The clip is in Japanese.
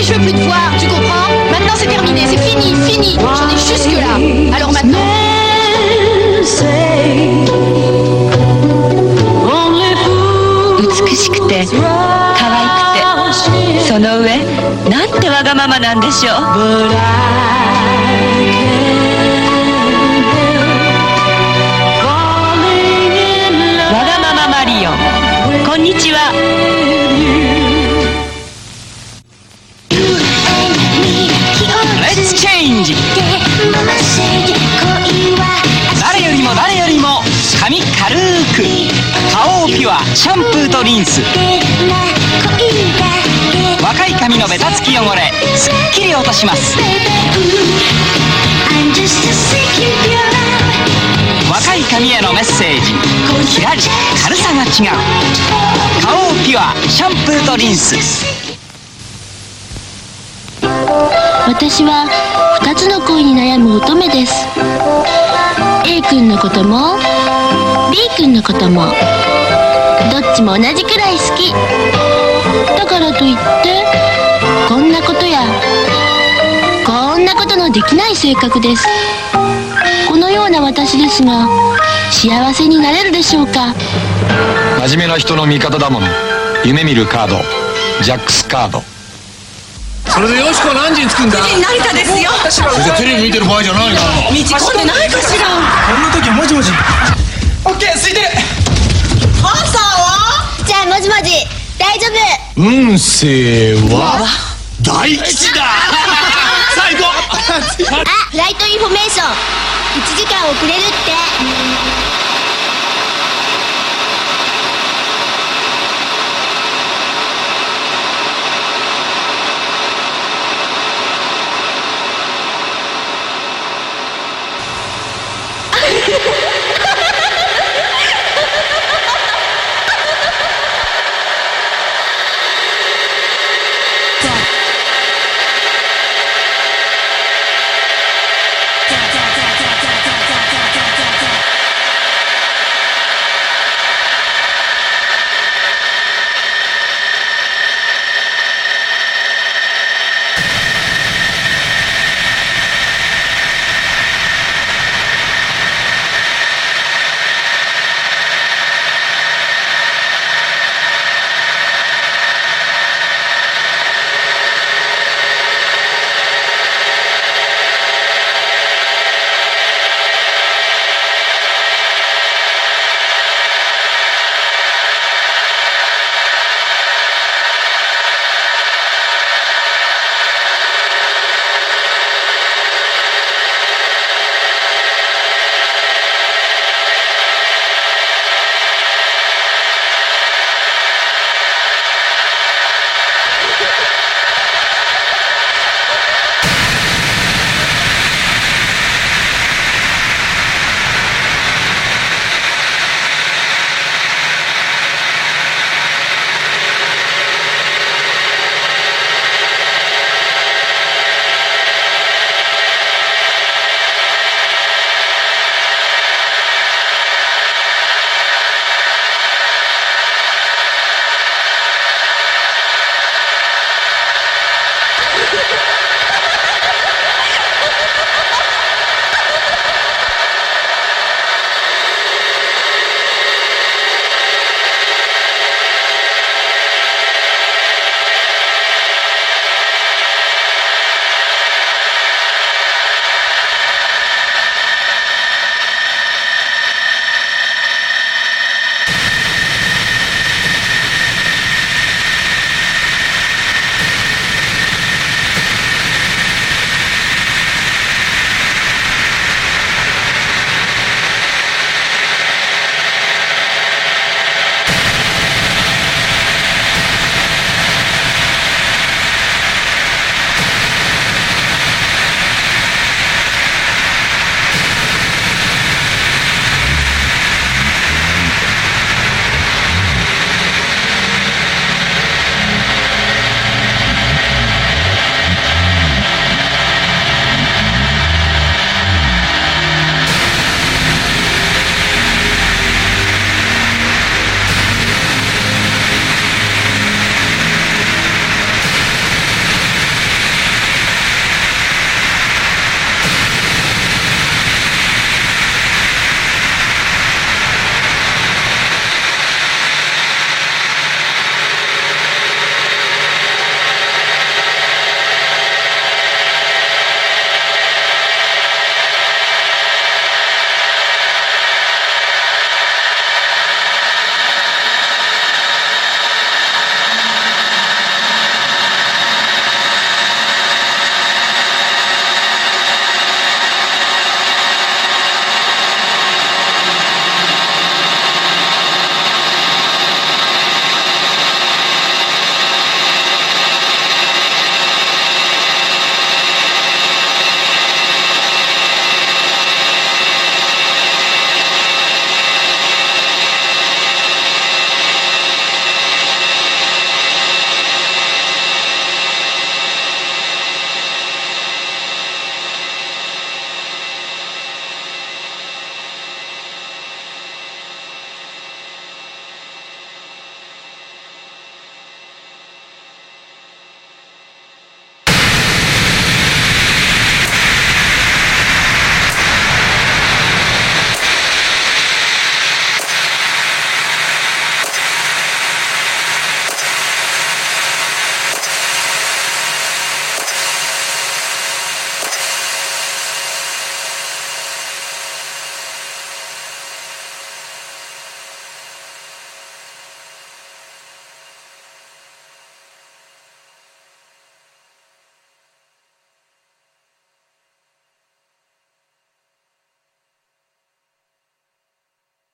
mais je veux plus te voir, tu comprends Maintenant c'est terminé, c'est fini, fini. J'en ai jusque là. Alors maintenant. Only fools 美しくて可ピュアシャンプーとリンス。若い髪のベタつき汚れ。すっきり落とします。若い髪へのメッセージ。キラリ。軽さが違う。顔をピュア。シャンプーとリンス。私は2つの恋に悩む乙女です。A 君のことも B 君のことも。どっちも同じくらい好き。だからといってこんなことやこんなことのできない性格です。このような私ですが幸せになれるでしょうか？真面目な人の味方だもの夢見るカード。ジャックスカード。それでよしこは何時に着くんだ？成田ですよ。それでテレビ見てる場合じゃないな。道混んでないかしら。こんな時はもじもじ。オッケー空いて。る朝はじゃあ。もじもじ。大丈夫。運勢は？大吉だ。最高あフライトインフォメーション。1時間遅れるって